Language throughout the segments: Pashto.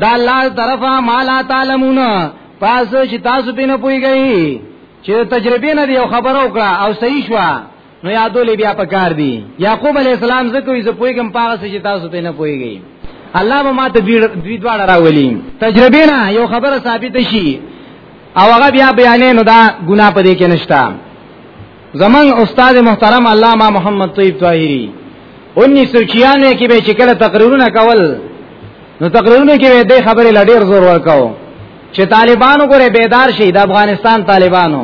دا الله طرفه ما لا تعلمون پس چې تاسو پینې پويږئ چې تجربه نه دی خبرو کړه او صحیح شوه نو یادولې بیا پکار دی یعقوب علی السلام زکه یې زپویګم پاغه چې تاسو په نه پویږئ الله به ماته دوی دواړه راولي تجربه نه یو خبره ثابت شي او هغه بیا بیانې نو دا ګناه پدې کې نشتا زمان استاد محترم علامه محمد طیب طاهری 1996 کې به چې کله تقریرونه کول نو تقریرونه کې به د خبرې لډیر زور ورکاو چې طالبانو ګره بیدار شي د افغانستان طالبانو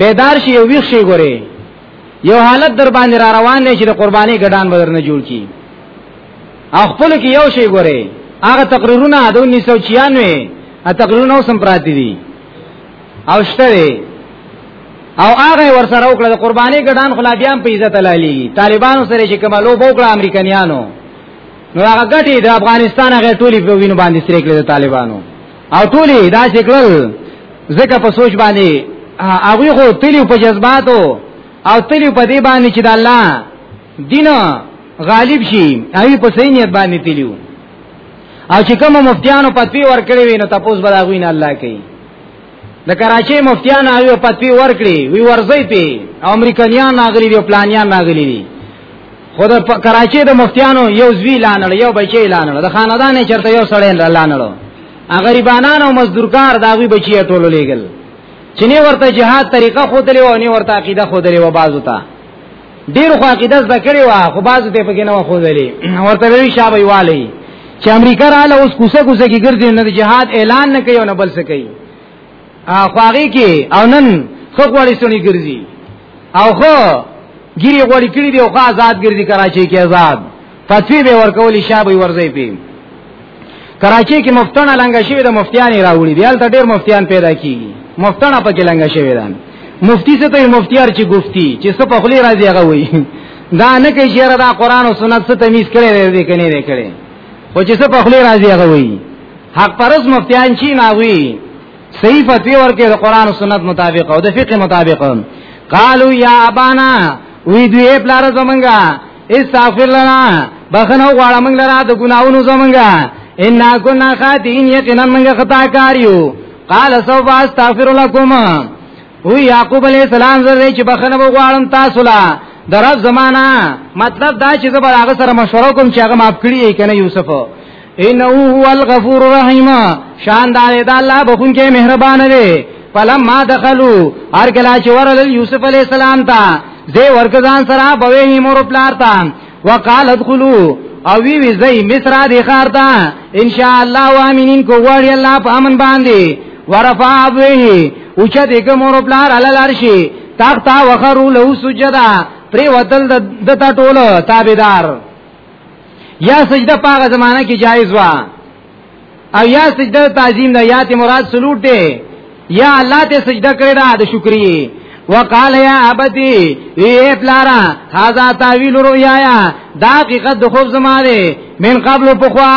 بیدار شي یو ویښ شي ګوري یو حالت در باندې را روان دی چې د قرباني ګډان بدر نه جوړ کی او خپل کې یو شی ګوري هغه تقریرونه د 1996 ا تقریرونه اوسم پراتی دي او شته او هغه ور سره وکړه د قرباني ګډان خلا بیا په عزت لالی طالبانو سره چې کومه لوب وکړه امریکایانو نو هغه ګټي د افغانستان هغه ټولي په وینو باندې سره کړل د طالبانو او ټولې دا چې کړل زکه په سوچ باندې هغه خو تلی په جذباتو او تلی په دې باندې چې د الله دین غالب شي هغه په صحیح نیت باندې تلیو او چې کوم مفتیانو پتوی ورکړي وي نو تاسو به دا غوین الله کوي د کراچۍ مفتیان هغه پتوی ورکړي وی ورځي په امریکایان ناغلي دي پلانیان ناغلي دي خو د کراچي د مفتیانو یو زوی لانړ یو بچی لانړ د خاندان چرته یو سړی لانړ غریبانان او مزدورکار داوی بچی ټولو لېګل چې نه ورته جهاد طریقه خو دلی او نه ورته عقیده خو دلی و بازو ته ډیر خو عقیده ذکرې وا خو بازو ته پکې نه خو دلی ورته وی شابه والی چې امریکا رااله اوس کوسه کوسه کې ګرځي نه جهاد اعلان نه کوي او نه بل څه کوي خواږي کې او نن خو غوړي سونی ګرځي او خو ګيري غوړي کړی دی او خو آزاد ګرځي کراچي کې آزاد فتوی به ورکول شابه ورځي پی کراچي کې مفتونه لنګ شوی د مفتیانی راوړي دی هلته ډیر مفتیان پیدا کیږي مفتونه پکې لنګ شوی دی مفتی څه ته مفتیار چې ګفتی چې څه په خلی راځي هغه وایي دا نه کې شعر دا قران او سنت څخه تمیز کړي دی کني دی کړي خو چې څه په خلی راځي هغه وایي حق پرس مفتیان چی ناوی صحیح فتوی ورکه د قران او سنت مطابق او د فقه مطابق قالو یا ابانا وی دوی پلار زمنګا استغفر لنا بخنو غواړه موږ لرا د ګناونو زمنګا ان كنا خاطئين یقینا موږ خطا کاریو قال سوف استغفر لكم وی یعقوب علیہ السلام زره چې بخنه غواړم تاسو لا درف زمانہ مطلب دا چې زبر هغه سره مشوره کوم چې هغه معاف کړی کنه یوسف انه هو الغفور الرحیم شان دار دا الله بخون کې مهربان دی فلما دخلوا هر کلا چې ورل یوسف علی السلام ته زی ورکزان سره بوي مور پلار ته وقال ادخلوا او وی وی زی مصر دی خار ته ان شاء الله وامنین کو غواړي الله په امن باندې ورفع ابوه اوچا دغه مور پلار علی الارشی تخت وخرو له سجدا پری وتل د ټولو تابعدار یا سجده په هغه زمانہ کې جایز و او یا سجده تعظیم ده یا ته مراد سلوټ ده یا الله ته سجده کړی دا د شکرې وقال یا ابتی ای پلارا هاذا تعویل رؤیایا دا حقیقت د خوب زماره من قبل پخوا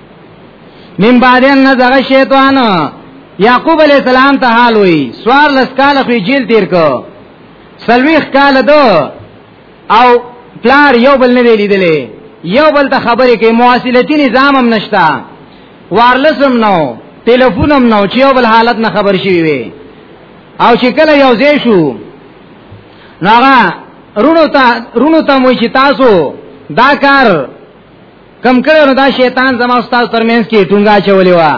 من بعد ان نزغ شیطان یعقوب علی السلام ته حال وی سوار لس کال خو جیل تیر کو سلویخ کال دو او پلار یو بل نه لیدلې یو بل ته خبرې کوي مواصلتي نظام هم نشتا وارلس هم نو ټلیفون هم نو چې یو بل حالت نه خبر شي وي او چې کله یو ځای شو ناغه رونو ته رونو ته مو چې تاسو دا کار کم کړو نو دا شیطان زما استاد ترمنځ کې ټونګا چولې وا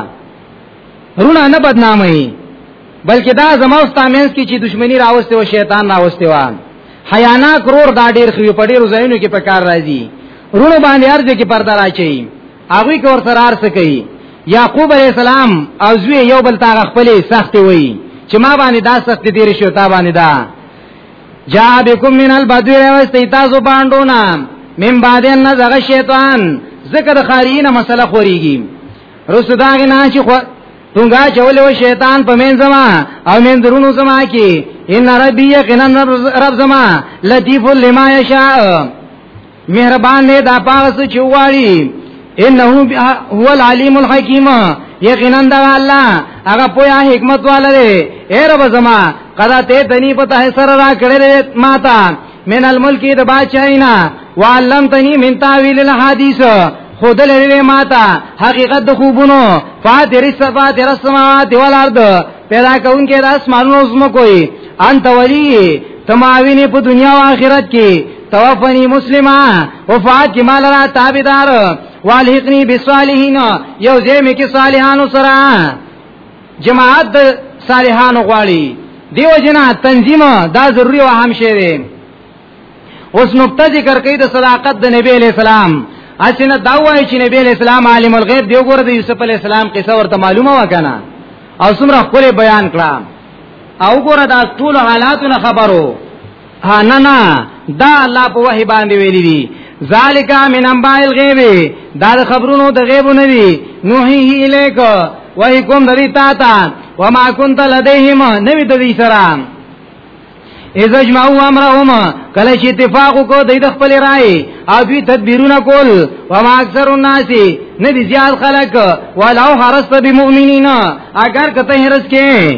رونه نه بدنامي بلکې دا زما استاد مینس کې چې دښمنی راوسته و شیطان راوسته و حیانا کرور دا ډیر خو په ډیرو ځایونو کې په کار راځي رونه باندې ارز کې پرده راچي هغه کور سره ارس کوي یعقوب علی السلام او زوی یو بل تاغ خپلې سخت وي چې ما باندې دا سخت دیر شو تا باندې دا جا بكم من البدو واستي تاسو باندونا من بعد ان زغ شیطان ذکر خارینه مسله خوريږي رسو داغه نه چې خو تونګه چول و شیطان په من زما او من درونو زما کې ان ربي یقینا رب زما لطیف لما یشاء مهربان له دا پاس چواړي انه هو العلیم الحکیم یقینا دا الله هغه پویا حکمت والا دی اے رب زما قضا ته دنی پتا ہے سر را کړه ما تا من الملک د بادشاہینا وعلمتنی من تاویل الحدیث خود لري ما تا حقیقت د خوبونو فاتر السماوات السماوات والارض پیدا کون کې د اسمانونو زمکو انت ولی تماوینه په دنیا او آخرت کې توفنی مسلمه وفات کی مال را تابیدار والحقنی بسوالیهین یو زیمی کی صالحانو سرا جماعت دا صالحانو غوالی دیو جنا تنظیم دا ضروری و اهم شی دی اوس نقطه ذکر کوي د صداقت د نبی علی السلام اسنه دا وایي چې نبی علی السلام عالم الغیب دی وګوره د یوسف علی السلام قصه ورته معلومه وکنه او څومره خپل بیان کړه او ګوره دا ټول حالاتونه خبرو ها نه نه دا الله په وحی باندې ویلي دي ذالک من انباء الغیب دا د خبرونو د غیب نه دي نوحیه الیک وای کوم د دې تا تا وما كنت لديهم نبی د دې سره اذا جمعوا امرهم کله چې اتفاق کو د خپل رائے او دوی تدبیرونه کول وما اکثر الناس نه دي زیات خلک ولو حرست بمؤمنین اگر کته هرس کې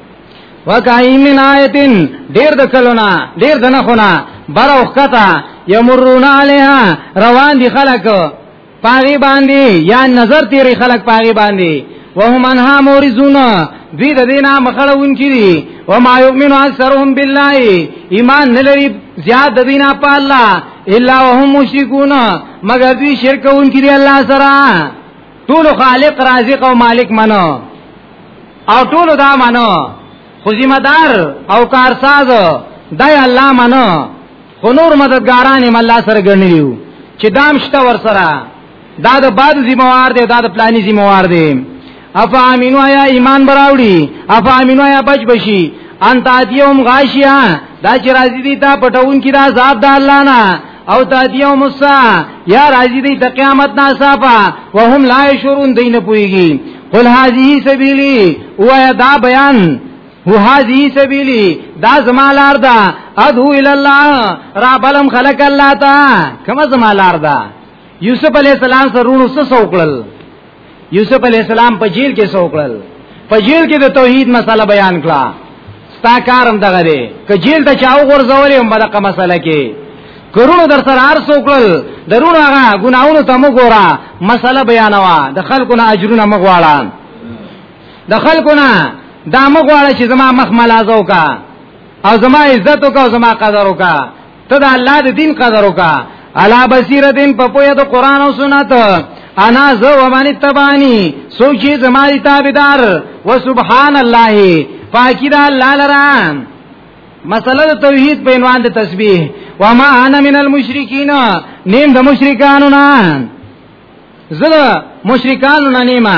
وکای من آیتن ډیر د کلونا ډیر د نخونا بر وخته یمرون علیها روان دي خلک پاغي باندې یا نظر تیری خلک پاغي باندې وهم انها مورزون دوی د دینا مخړون کړي و ما یؤمنو اکثرهم بالله ایمان نلری زیاد د دینا په الله الا وهم مشرکون مگر دوی شرک اون کړي الله سره ټول خالق رازق او مالک منو او ټول دا منو خو ذمہ دار او کارساز دای الله منو خو نور مددګاران یې الله سره ګڼلیو چې دام شته ور سره دا د باد ذمہ وار دی دا د پلاني ذمہ وار دی افا امینو یا ایمان براوړي افا امینو یا بچ بشي انت اتیوم غاشیا دا چې راځي دي تا پټون کی دا عذاب د الله نه او تاتی او مسا یا راضی دی د قیامت نا صافا وهم لا شرون دین پویږي قل هذه سبیلی او دا بیان هو هذه سبیلی دا زما لار ده ادعو الی الله را بلم خلق الله تا کما زما لار ده یوسف علی السلام سرونو سره وکړل یوسف علی السلام په جیل کې سوکړل په جیل کې د توحید مسله بیان کړه ستا کارم دغه دی که جیل ته چاو غورځولې هم دغه مسله کې کرونو در سره هر سوکړل درونو هغه ګناونو ته مګورا مسله بیانوا د خلکو نه اجرونه مغواړه د خلکو نه دا مغواړه چې زما مخ ملازو کا او زما عزت او زما قدر وکا ته د الله د دین قدر وکا علا بصیرتین په پوهه د قران او سنت انا زو ومن تبانی سوچي زماري تابعدار و سبحان الله پاکی دا الله لرا مسله د توحید په عنوان د تسبیح و ما انا من المشرکین نیم د مشرکانو نه زړه مشرکان نه نیمه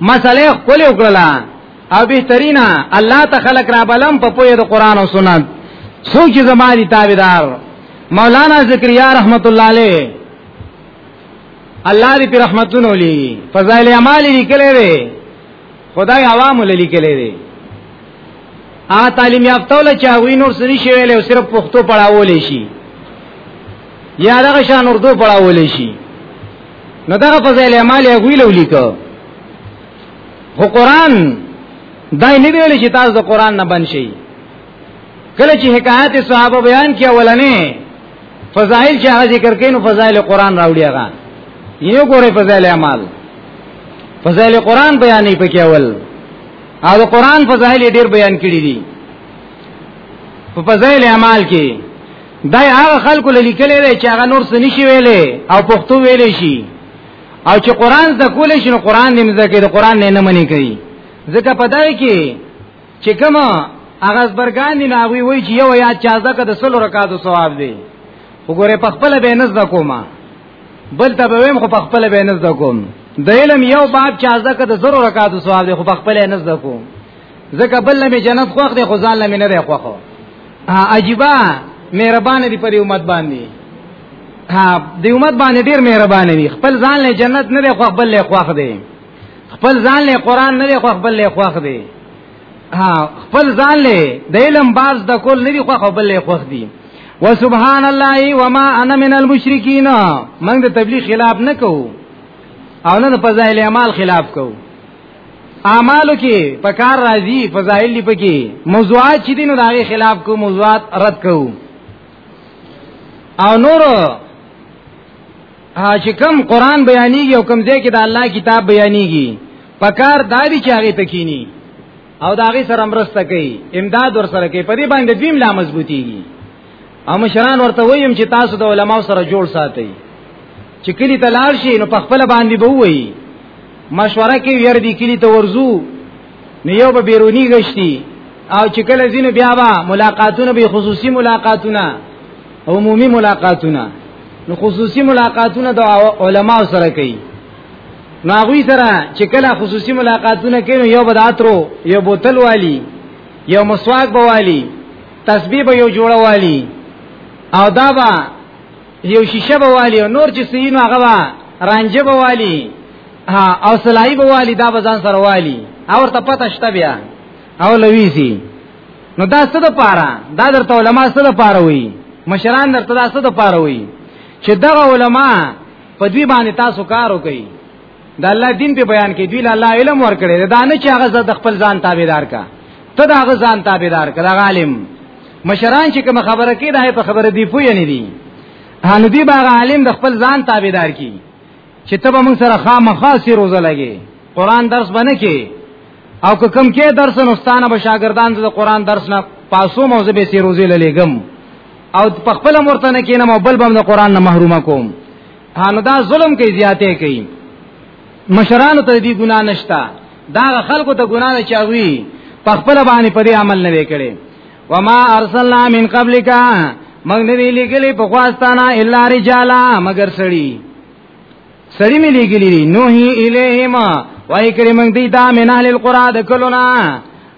مسله خپل وکړه او بهترینا الله ته خلق را بلم په پوهه د قران او سنت سوچ زماري تابعدار مولانا زکریا رحمت الله علیه الله دې په رحمتونو لي فضائل اعمال لیکلې وي خدای عوام لیکلې وي ا تعلیم یافته ول چاوی نور سری شویل او صرف پښتو پڑھاول شي یا دغه شان اردو پڑھاول شي نو دغه په ځای له مال یې ویلو لیکو هو قران دای نه ویل چې تاسو د قران نه بن شي کله چې حکایت صحابه بیان کیا ولنه فضائل چې هغه ذکر کین فضائل قران راوړي هغه یو ګوره فضائل اعمال فضائل قران بیانې پکې اول او د قران فضائل ډیر بیان کړی دي په فضائل اعمال کې دا هغه خلکو لیکلې ده چې هغه نور څه نشي ویلې او پښتو ویلې شي او چې قران د کول شي نو قران دې مزکه د قران نه نه منې کوي ځکه په دای کې چې کوم هغه برګان دي ناوي وای چې یو یا چا زکه د سلو رکعاتو ثواب دی وګوره په خپل به نزد کومه بل ته به ویم خو په خپل به نزد کوم د علم یو باب چا زکه د زرو رکعاتو ثواب دی خو په خپل نزد کوم زکه بل می جنت خوخ دی خو ځان لمه نه دی خوخو عجیبا مهربان دی پر امت باندې ها دی امت باندې ډیر مهربان دی خپل ځان له جنت نه دی خوخ بل له خوخ دی خپل ځان له قران نه دی خوخ بل له خوخ دی ها خپل ځان له د علم باز د کول نه دی خوخ بل له خوخ دی وسبحان الله وما انا من المشرکین موږ د تبلیغ خلاف نه کوو او نه د فضایل اعمال خلاف کوو اعمالو کې په کار راځي فضایل دی پکې موضوعات چې دینو دغه خلاف کو موضوعات رد کو او نور چې کم قران بیانېږي او کم ځای کې د الله کتاب بیانېږي په کار دادی چې هغه تکینی او داغه سره مرسته کوي امداد ور سره کوي په دې باندې دیم لا مضبوطیږي او مشران ورته ویم چې تاسو د علماو سره جوړ ساتئ چې کلی ته لاړ شي نو په خپل باندې به وایي مشوره کې ور دي کلی ته ورزو نو یو به بیرونی غشتي او چې کله زینو بیا به ملاقاتونه به خصوصي ملاقاتونه عمومي ملاقاتونه نو خصوصي ملاقاتونه د علما سره کوي ناغوی سره چې کله خصوصي ملاقاتونه کوي یو بدعترو یو بوتل والی یو مسواک بوالی تسبیح به یو جوړه والی او دا به یو شیشه به والی او نور چې سینو هغه به رانجه به والی او سلای به والی دا به ځان سره والی او ورته پته شته بیا او لویسی نو دا څه د پاره دا درته علما څه د پاره وي مشران درته دا څه د پاره وي چې دغه علما په دوی باندې تاسو کار وکړي دا الله دین په بیان کې دی الله علم ورکړي دا نه چې هغه د خپل ځان تابعدار کا ته دا هغه ځان تابعدار کا دا عالم مشران چې کوم خبره کې دا په خبره دی پوی نه دي هانو دی باغ عالم د خپل ځان تابعدار کی چې ته به موږ سره خامخاسي روزه لګي قران درس باندې کې او که کم کې درس نوستانه به شاګردان د قران درس نه پاسو موزه به سی روزي لګم او په خپل مرتنه کې نه مو بل بم د قران نه محرومه کوم هانو دا ظلم کوي زیاته کوي مشرانو ته دې ګنا نشتا دا خلکو ته ګنا نه چاوي په خپل باندې پرې عمل نه وکړي وما ارسلنا من قبلک موږ نه دی لګلی په خواستانه الا رجالا مگر سړی سړی می لګلی دی نوحی الیهم وای کړي موږ دی دا من اهل القرى د کلونا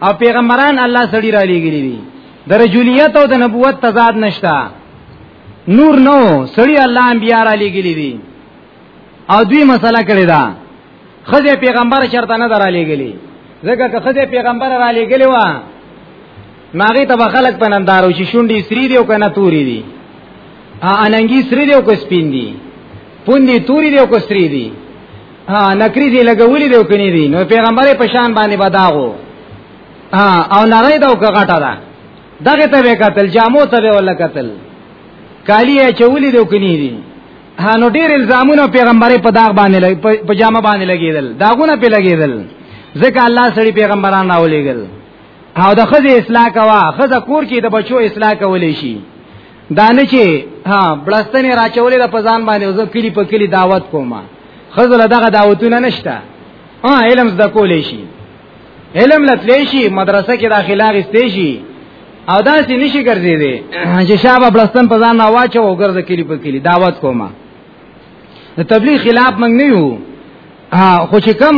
او پیغمبران الله سړی را لګلی دی د رجولیت او د نبوت تضاد نشتا نور نو سړی الله انبیاء را لګلی دي او دوی مسله کړی دا خځه پیغمبر چرته نه درا لګلی ځکه که خځه پیغمبر را لګلی و ماغه ته خلک په نندارو چې شونډې سری دی او کنه توري دي ا اننګي سری دی او کو سپین دي پوندې توري دی او کو سری دي ها نکری دی لګولې دی او کني دي نو پیغمبر په شان باندې بداغو ها او نغې دا او کغټه ده دغه ته به قتل جامو ته به ولا قتل کالی چولی دو کني دي هانو ډیر الزامونه پیغمبري په داغ باندې په جامه باندې لګیدل داغونه په لګیدل ځکه الله سړي پیغمبران راولېګل او د خزه اصلاح کوا خزه کور کې د بچو اصلاح کولې شي دانه چې ها بلستنې راچولې د پزان باندې وزو کلی په کلی دعوت کومه خزه دغه دعوتونه نشته ها علم زده کولې شي علم لتلی شي مدرسه کې داخله غستې شي او دا چې نشي ګرځي دي چې شابه بلستان په ځان واچو او ګرځ کلی په کلی دعوت کوما د تبلیغ خلاف موږ نه یو خو چې کم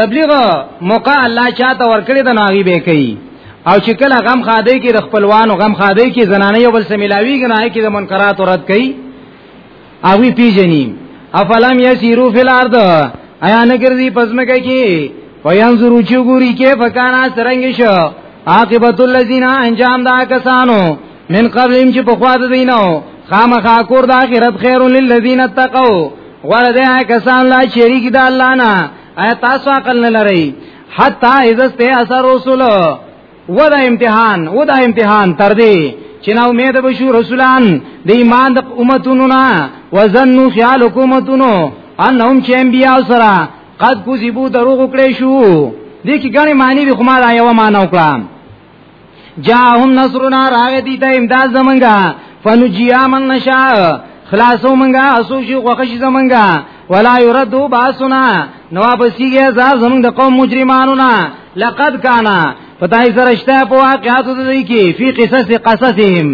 تبلیغ موقع الله چاته ورکړي د ناغي به کوي او چې کله غم خاده کې د خپلوانو غم خاده کې زنانه یو بل سملاویږي نه کې د منکرات رد کوي اوی پیجنی افلم یسیرو فی الارض ایا نګرځي پزمکه کې وینظرو چې ګوري کې فکانا سرنګ شو عاقبت الذین انجام دا کسانو من قبلهم چې په خوا د دینو خامخا کور د اخرت خیر للذین اتقوا ورده کسان لا شریک د الله نه ایا تاسو عقل نه لرئ حتا اذا است اثر رسول ودا امتحان ودا امتحان تر دې چې نو امید بشو رسولان د ایمان د امتونو نه وزنو خیال حکومتونو انهم چې انبیا سره قد کوذبو دروغ کړې شو دې کې ګڼې معنی به خمار آیو معنا وکړم جاءهم نصرنا راغدی ته امداد زمنګا فنجیا من نشاء خلاصو منګا اسو شي خوښ زمنګا ولا يرد باسنا نو واپسیږي عذاب زمونږ د قوم مجرمانو نه لقد کان پتاي سره شته په واقعاتو د دې کې فی قصص قصصهم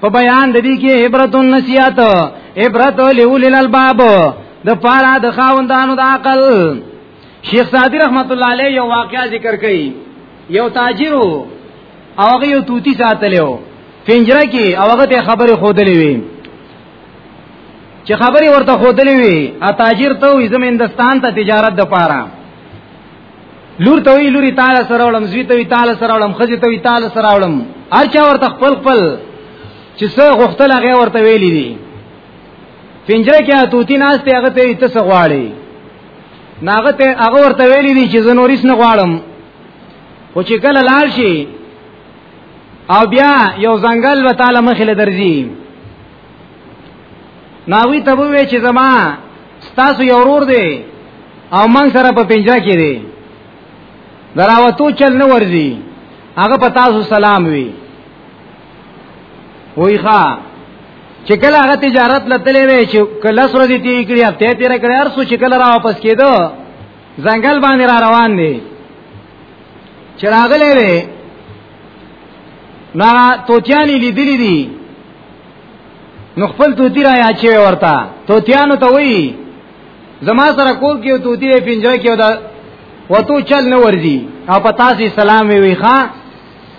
په بیان د دې کې عبرت النسیات عبرت لول الالباب د پارا د خاوندانو د عقل شیخ سادی رحمت الله علیه یو واقعا ذکر کړي یو تاجرو او هغه یو توتی ساتلو پنجره کې او هغه ته خبره خودلې وي چې خبري ورته خودلې وي ا تاجر ته وي زم هندستان ته تجارت د پاره لور ته وی لوري تعالی سره ولم زوی ته وی تعالی سره ولم خځه ته وی تعالی سره ولم ارچا ورته خپل خپل چې څه غختل هغه ورته ویلې دي پنجره کې توتی ناشته هغه ته ته څه غواړي ناغه ته هغه ورته ویلې دي چې زنوریس نه غواړم او چې کله لال شي او بیا یو ځنګل و تعالی مخې له درځي ناوی ته وې چې زما ستاسو یو ورور دی او من سره په پنجا کې دی دراوتو چل نه ورځي هغه په تاسو سلام وی وای ښا چې کله هغه تجارت لته لوي چې کله سره دي تیر کړی هفته تیر کړی هر څو چې کله را واپس کېدو ځنګل باندې را روان دي چې راغلې وي نا توتیانی لیدلې دي نو خپل توتی را یا چې ورته توتیانو ته وایي زما سره کور کې توتی په پنجره کې ودا وتو چل نه ورځي او په تاسو سلام وی وی ښا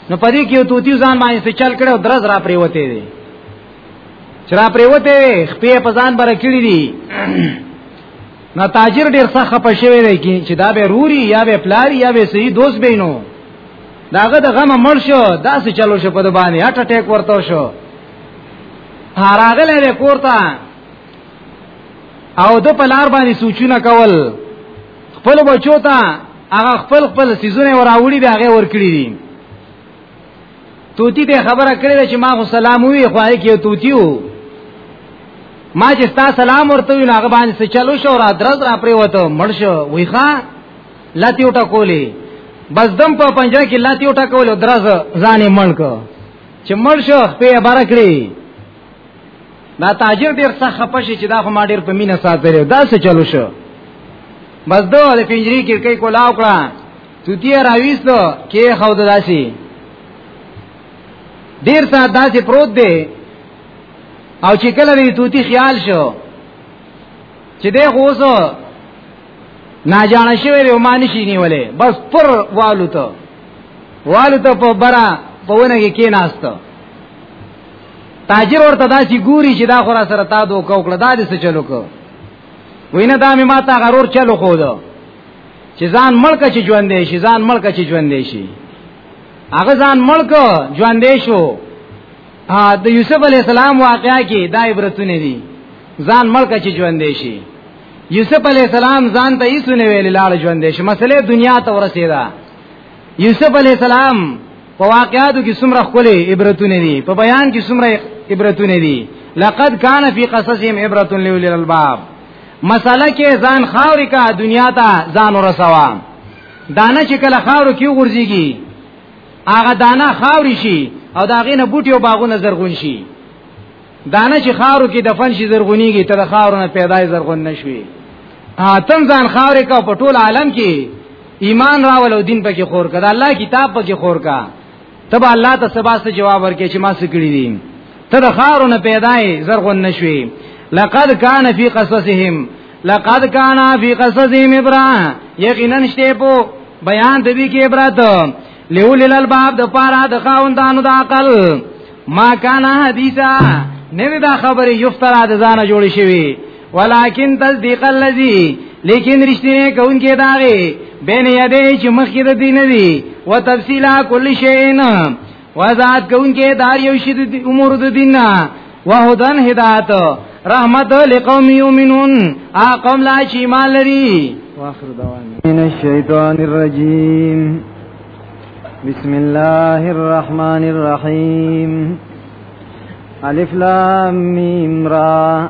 نو پدې کې توتی ځان باندې چل کړو درز را پریوته دي چر پریوته خپې په ځان بر کړی دي نو تاجر ډیر څه خپه شوی دی کی چې دا به روري یا به پلاری یا به سي دوست بینو داغه د غم مړ شو داسې چلو شو په د باندې هټ اٹیک ورته شو هراغله له کوړتا او د پلار باندې سوچونه کول خپل بچو ته هغه خپل خپل سيزونه وراوړي به هغه ورکړي دي توتی ته خبره کړې چې ما خو سلام وی خو هغه کې توتی وو ما چې ستا سلام ورته وی هغه باندې څه چلو شو را درز را پرې وته مړ شو وی ښا لاتی وټه کولی بس دم په پنجره کې لاتی وټه کولی درز ځانې مړ کو چې مړ شو په بار کړی دا تاجر ډیر سخت خپه شي چې دا خو ما ډیر په مینه ساتره دا څه چلو شو بس دوه د پنجری کې کولاو کړه توتی راويستو کې خو داسي ډیر سات داسې پروت دی او چې کله دې توتی خیال شو چې دې غوسو ناجان شوی دی ما نشي نیولې بس پر والو ته والو ته په برا په ونه کې کې ناستو تاجر ورته داسې ګوري چې دا خورا سره تا دوه کوکړه دا دې څه چلو کو وینه دا مې ما تا غرور چلو خو دو چې ځان ملک چې ژوند دی شي ځان ملک چې ژوند دی شي هغه ځان ملک ژوند دی شو د یوسف علی السلام واقعا کې دا عبرتونه دي ځان ملک چې ژوند دی شي یوسف علی السلام ځان ته هیڅ نه ویل لاړ ژوند دی شي مسله دنیا ته ورسیدا یوسف علی السلام په واقعاتو کې څومره خولې عبرتونه دي په بیان کې څومره عبرتونه دي لقد کان فی قصصهم عبرة لأولی الالباب مساله کې ځان خاورې کا دنیا ته ځان ورسوا دانه چې کله خاورو کې ورځيږي هغه دانه خاوري شي او دا غینه بوټي او باغونه زرغون شي دانه چې خاورو کې دفن شي زرغونیږي ته د خاورو نه پیدای زرغون نشوي اتن ځان خاورې کا په ټول عالم کې ایمان راول او دین پکې خور کړه الله کتاب پکې خور کړه تبا الله ته سبا څه جواب ورکې چې ما څه کړی دي ته د خارو نه پیدای زرغون نشوي لقد کان فی قصصهم لقد کان فی قصصهم ابراهیم یقینا شته په بیان د دې کې عبرت لیول الباب د پاره د خاوندانو د عقل ما کان حدیثا نه دا خبره یفترا د ځانه جوړ شوی ولکن تصدیق الذی لیکن رښتینه کونکي داغه بین یده چې مخکې د دین دی و تفصیلا کل شیء وزاد کونکي دار یو شی د امور د دین وهدن هدایت رحمت لقوم یؤمنون ا قوم لا چې ایمان لري واخر دوام من الشیطان الرجیم بسم الله الرحمن الرحیم الف لام میم را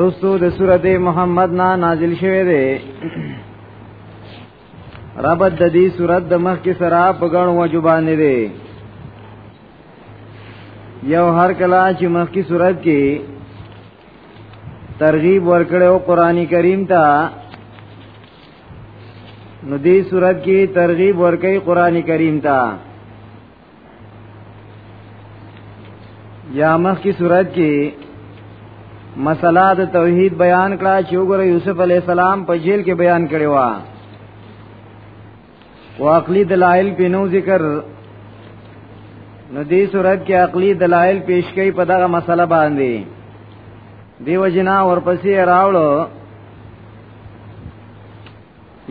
رسو د سورته محمد نا نازل شوه دی ربط د دې سورته د مخ کې سره په غن وجو باندې دی یو هر کله چې مخ کې سورته کې ترغیب ورکړو قرآنی کریم ته نو دې سورته کې ترغیب ورکړي قرآنی کریم ته یا مخ کی صورت کې مسله د توحید بیان کړه چې وګوره یوسف علی السلام په جیل کې بیان کړی و او عقلی دلایل په نو ذکر نو دې صورت کې عقلی دلایل پیش کړي په دغه مسله باندې دیو جنا ورپسې راوړو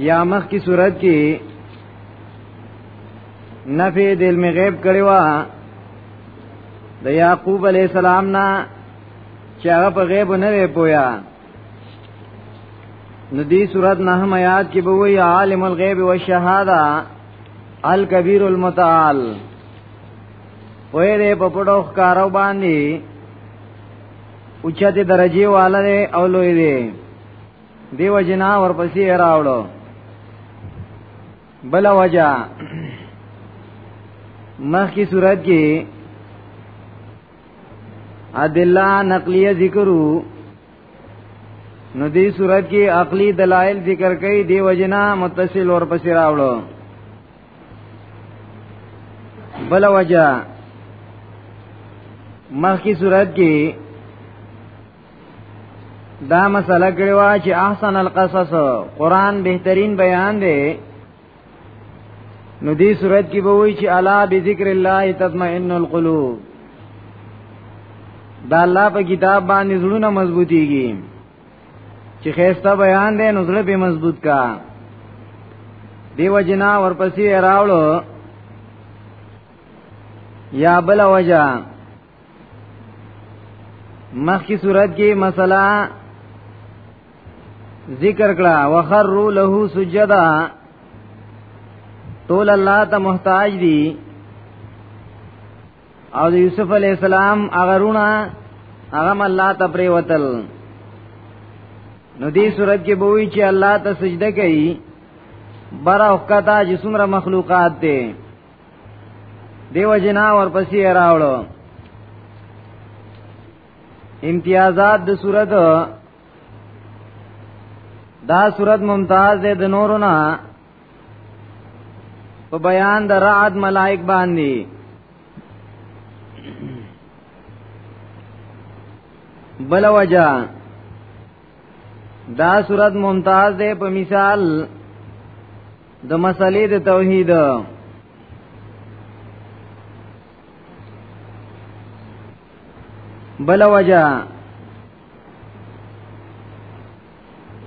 یا مخ کی صورت کی نفی د علم غیب کړي وا د یعقوب علی السلام نه چې هغه په غیب نه وی پویا ندی صورت نه هم یاد کې بووی عالم الغیب والشهاده الکبیر المتعال وې دې په پټو ښکارو باندې اوچته درجه والے او لوی دی دیو جنا ورپسې راوړو بل وجہ مخ کی صورت کې ادله نقلیه ذکرو نو دې صورت کې عقلی دلایل ذکر کړي دی وجنا متصل اور پسې راوړو بل وجہ مخ کی صورت کې دا مسله کړي وا چې احسن القصص قران بهترین بیان دی نو دې صورت کې به وایي چې الا بذکر الله تطمئن القلوب دا الله په کتاب باندې زړونه مضبوطيږي چې خيسته بیان دی نو زړه به مضبوط کا دیو جنا ورپسې راوړو یا بل وجہ مخکی صورت کې مسله ذکر کړه وخروا له سجدا ټول الله ته محتاج دي او د یوسف علی السلام هغه رونه هغه الله ته پری وتل نو دې صورت کې به وی چې الله ته سجده کوي برا وکتا جسمره مخلوقات ته دیو جنا ورپسې راوړو امتیازات د صورت دا صورت ممتاز ده د نورو نه په بیان د رعد ملائک باندې بل وجہ دا صورت ممتاز ده په مثال د مسلې د توحید بل وجه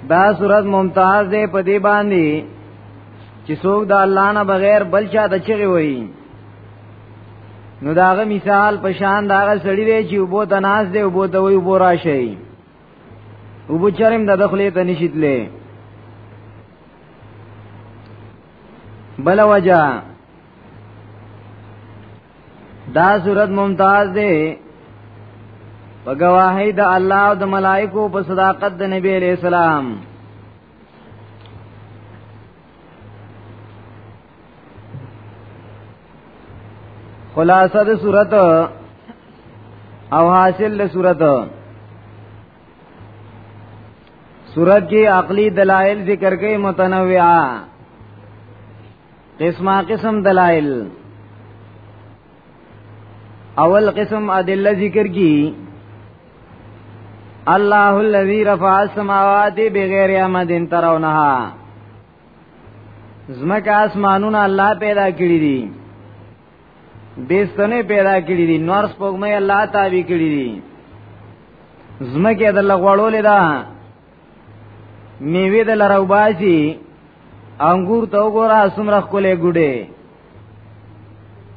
دا صورت ممتاز دی په دې باندې چې څوک د الله نه بغیر بل چا د چغي وایي نو داغه مثال په شان داغه سړی دی چې وبو تناس دی وبو ته وی وبو راشي او بچرم د دخلې ته نشیدلې بل وجہ دا صورت ممتاز دی په گواهی د الله او د ملائکو په صداقت د نبی علیہ السلام خلاصه د صورت او حاصل د صورت صورت کې عقلی دلائل ذکر کړي متنوعه قسمه قسم دلائل اول قسم ادله ذکر کی الله الذي رفع السماوات بغیر عمد ترونها زمکه اسمانونه الله پیدا کړی دي بیستنه پیدا کړی دي نور سپوږمۍ الله تابع کړی دي زمکه د لغړولې ده میوه د لرو باسي انګور ته وګوره سمره خلې ګډه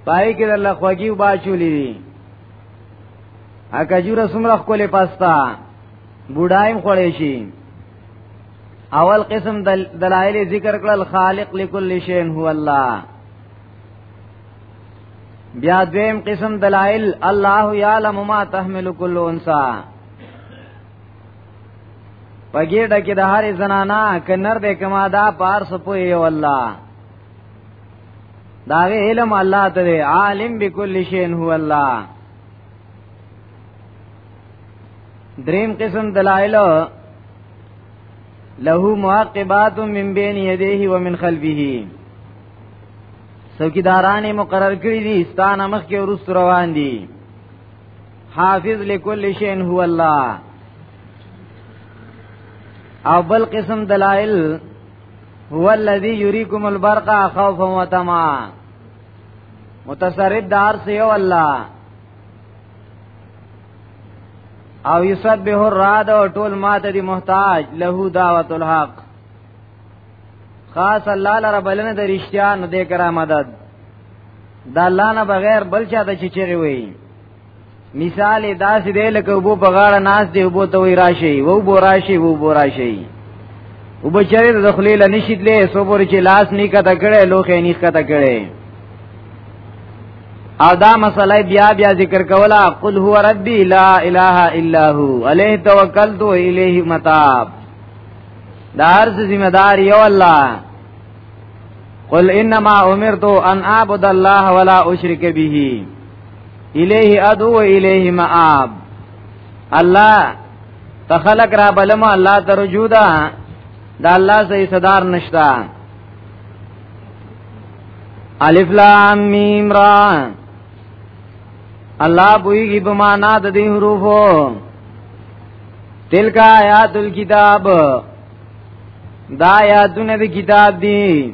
پای کې د لخواګي باچولې دي اګه جوړه سمره خلې پاستا بډایم خړې شي اول قسم دل دلائل ذکر کړل خالق لكل شيء هو الله بیا دویم قسم دلائل الله یعلم ما تحمل كل انثى پګېډه کې د هرې زنانا کنر دې کما دا پار سپوي یو الله دا علم الله ته دی عالم بكل شيء هو الله دریم قسم دلائل له معقبات من بين يديه ومن خلفه څوکیدارانه مقرر کړی دي ستانه مخ کې ورس روان دي حافظ لكل شيء هو الله او بل قسم دلائل هو الذي يريكم البرق خوفا وطمعا متصرف دار سے یو الله او یسبح الرعد او ټول ماته دی محتاج له دعوت الحق خاص الله لره بلنه د رښتیا نه د کرامت دا الله نه بغیر بل چا د چچری وي مثال داسې دی لکه وبو په غاړه ناس دی وبو ته وی راشي وو بو راشي وو بو راشي وبو چرې د خلی ل نشید له سو بور چې لاس نه کته کړي لوخې نه کته کړي او دا مسله بیا بیا ذکر کولا قل هو ربی لا اله الا هو علیه توکلت و الیه متاب دا هر څه ذمہ دار یو الله قل انما امرت ان اعبد الله ولا اشرك به الیه ادعو و الیه مآب الله تخلق را بلم الله ترجو دا دا الله سي صدار نشتا الف لام میم را الله بوئی په معنا د دې حروفو تلک آیات الكتاب دا آیاتونه د کتاب دي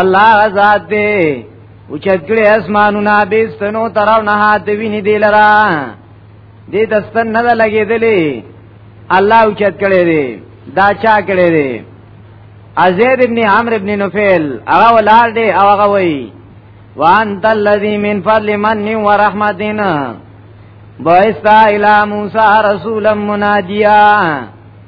الله ذات دې او چتګړې اسمانونه به ستنو تراو نه هات ویني دی لرا دې دستن نه لګېدلې الله او چتګړې دې دا چا کړې دې ازید ابن عمرو ابن نوفل هغه ولار دې هغه وایي وانت الذي من فضل من ورحمتنا بعثت الى موسى رسولا مناديا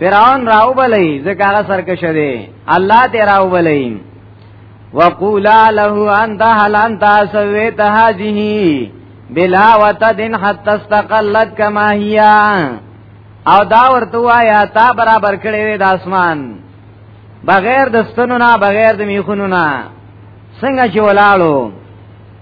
فرعون راوبلې ځکه هغه سرکشه دی الله ته راوبلې وقولا له انت هل انت سويت هذه بلا وتدن حتى استقلت كما هي او دا ورته وایا تا برابر کړی د اسمان بغیر د ستنو نه بغیر د میخونو نه څنګه چې ولاړو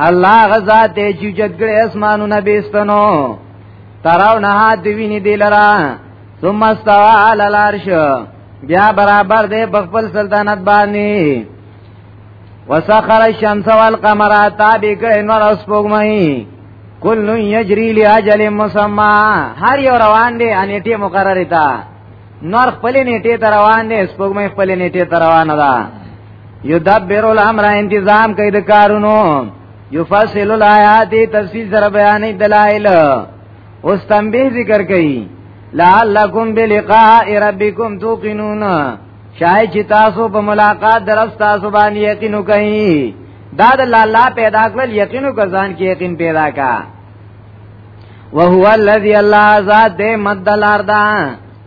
الله غزا ته چې جګړه اسمانو نبيستنو تراو نه دی ویني دی لرا ثم استوى على العرش بیا برابر دی بخپل سلطنت باندې وسخر الشمس والقمر تابع کړي نور اوس پوغمای کل یجری لاجل مسمى هر یو روان دی انیټه مقرره ده نور خپل نیټه تر روان دي سپوږمۍ خپل نیټه تر روانه ده یدبر الامر انتظام کوي د کارونو یفصل الایات تفصیل سره بیانې دلایل اوس تنبیه ذکر کوي لعلکم بلقاء ربکم توقنون شاید چې تاسو په ملاقات درس تاسو باندې یقین وکړئ دا د الله پیدا کړل یقینو کزان کې یقین پیدا کا وهو الذي الله ذات دې مد لار دا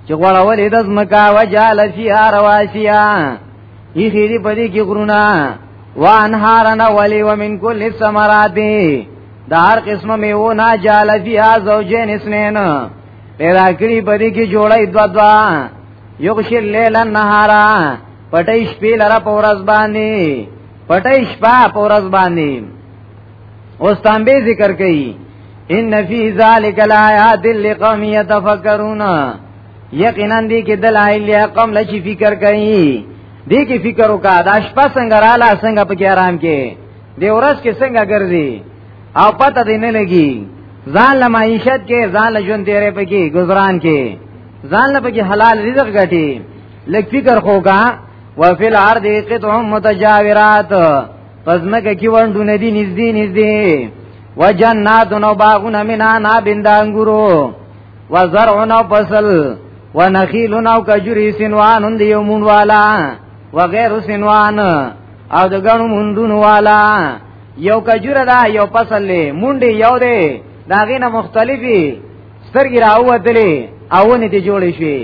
چې غړولې د زمکا وجال فيها رواسيا یې خېری پدې کې غرونه وانهارن ولي ومن كل الثمرات دا هر قسمه میو نه جال فيها زوجين اسنين پیدا کړی پدې کې جوړې دوا دوا یغشل لیل النهارا پټې شپې لره پورز باندې پټې شپه پورز باندې اوس تانبه ذکر کوي ان فی ذلک الایات لقوم یتفکرون یقینا دې کې دلایل یا قوم لچی فکر کوي دې کې فکر وکا دا شپه څنګه رااله څنګه په کې آرام کې دې ورځ کې څنګه ګرځي او پته دې نه لګي ځان له معیشت کې ځان له ژوند تیرې پکې گزاران کې ځان له پکې حلال رزق ګټي لکه فکر خوګه وفي الارض قطع متجاورات پس مکه کی وندو ندی نزدی نزدی و جنات نو باغون من آنا بند انگورو و زرع نو پسل و نخیل نو کجوری سنوان دیو مون والا و غیر سنوان او د غنو مونډون والا یو کجوره دا یو فصل له مونډي یو دی دا غینه مختلفي سترګي راوتلې اوونه دي جوړې شي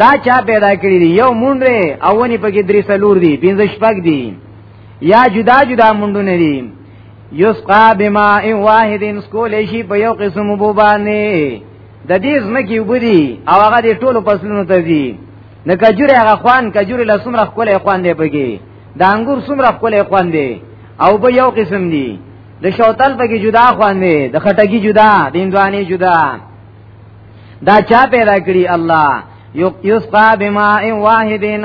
دا چا پیدا کړی دی یو مونډه اوونی پکې درې سلور دی پنځه شپږ دی یا جدا جدا منډونه دي یسقا بما واحد سکول شي په یو قسم وبو باندې د دې زمکه وبدي او هغه د ټولو فصلونو ته دي نه کجوري هغه خوان کجوري لسمره خپل خوان دی پکې د انګور سمره خپل خوان دی او به یو قسم دي د شوتل پکې جدا خوان دی د خټکی جدا د اندواني جدا دا چا پیدا کړی الله یسقا بما واحدین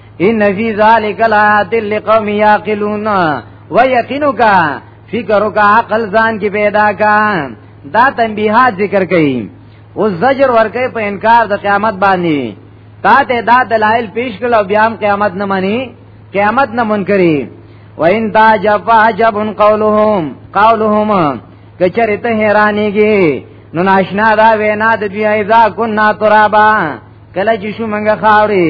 ان فی ذلک لآیات لقوم یعقلون و یقینو کا فکر کا عقل ځان کې پیدا کا دا تنبیحات ذکر کړي او زجر ورکه په انکار د قیامت باندې تا ته دا دلایل پیش کړه او بیا هم قیامت نه مانی قیامت نه منکري و ان تا جفا جب قولهم قولهم کچره ته حیرانېږي نو ناشنا دا وینا د بیا اذا کنا ترابا کله چې شو منګه خاوري